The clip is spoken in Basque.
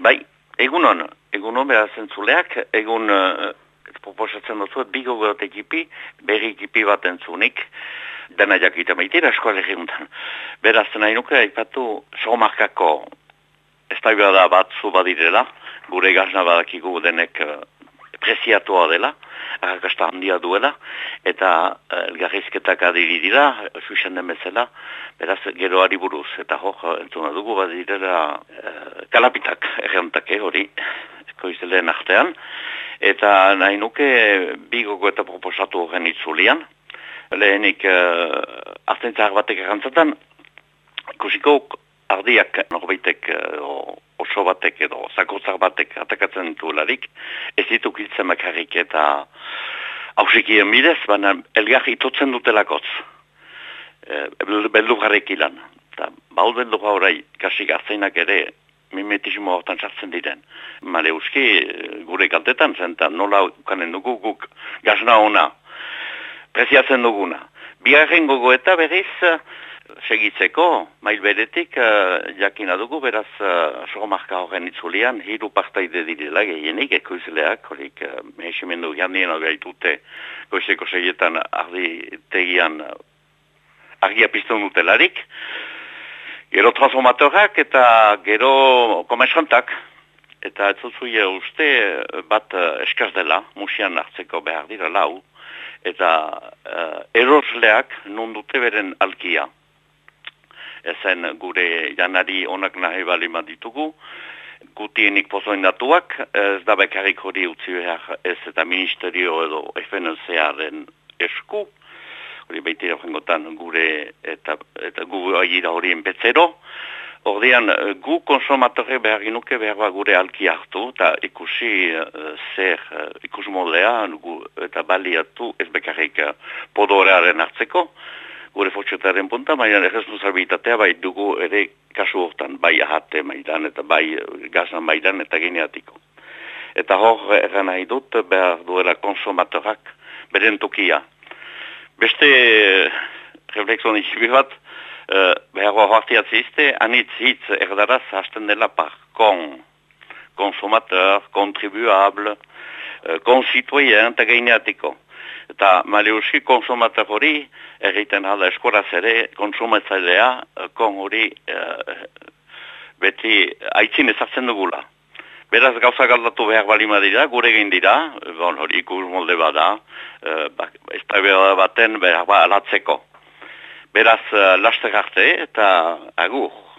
Bai, egun hon, egun hon behar zentzuleak, egun uh, proposatzen dut bigo gote ekipi, berri ekipi bat entzunik, dena jakita maitira eskoale eguntan. Beraz, nahi nuke, haipatu, somarkako ez da bat zu badirela, gure gazna badakigu denek uh, preziatua dela, arrakasta handia duela, eta uh, elgarrizketak adiri dira, susen den bezala, beraz geroari buruz, eta hor entzuna dugu badirela uh, kalapitak errantake hori, koizeleen artean, eta nahi nuke bigogo eta proposatu horren itzulian, lehenik uh, artentzak batek errantzaten, ikusiko ardiak norbaitek uh, oso batek edo zakotzak batek atakatzen duelarik, ez ditu kiltzen makarrik eta hausikien bidez, baina elgar itotzen dutelakotz. E, beldu garrik ilan. Eta bauden horai, kasik azainak ere, mimetismo hortan sartzen diren. Mare uski, gure kaltetan zen, nola ukanen dugu guk gazna ona, preziatzen duguna. Bigarren gogo eta berriz, segitzeko, mail beretik, uh, jakina dugu, beraz, uh, sogomarka horren itzulean, hiru partaide direla gehienik, ekoizleak, horik, uh, mehesimendu jandien gaitute, goizeko segietan ardi tegian argia pizton dutelarik, gero transformatorak eta gero komensantak, eta ez uste bat uh, eskaz dela, musian hartzeko behar dira lau, eta uh, erosleak non dute beren alkia. Ezen gure janari onak nahi bali ditugu, gutienik pozoindatuak, ez da bekarrik hori utzi behar ez eta ministerio edo FNZ-aren esku, hori baita jengotan gure eta, eta gu agira horien petzero, Ordean, gu konsumatore behar ginuke behar ba gure alki hartu, eta ikusi uh, zer uh, ikus moldea, eta baliatu ez bekarrik uh, podorearen hartzeko, gure fotxotaren punta, baina erresponsabilitatea bai dugu ere kasu hortan, bai ahate maidan eta bai gazan maidan eta geneatiko. Eta hor erran nahi dut behar duela konsumatorak beren tokia. Beste reflexon ikibi bat, uh, behar hor izte, anitz hitz erdaraz hasten dela par kon, konsumateur, kontribuable, uh, konsitoyen eta geneatiko. Eta maleuski konsumateur hori, egiten hala eskoraz ere, konsumatzailea, eh, kon hori e, beti aitzin ezartzen dugula. Beraz gauza galdatu behar balima dira, gure egin dira, bon, hori ikus molde bada, e, ba, ez baten behar ba alatzeko. Beraz, uh, arte eta agur.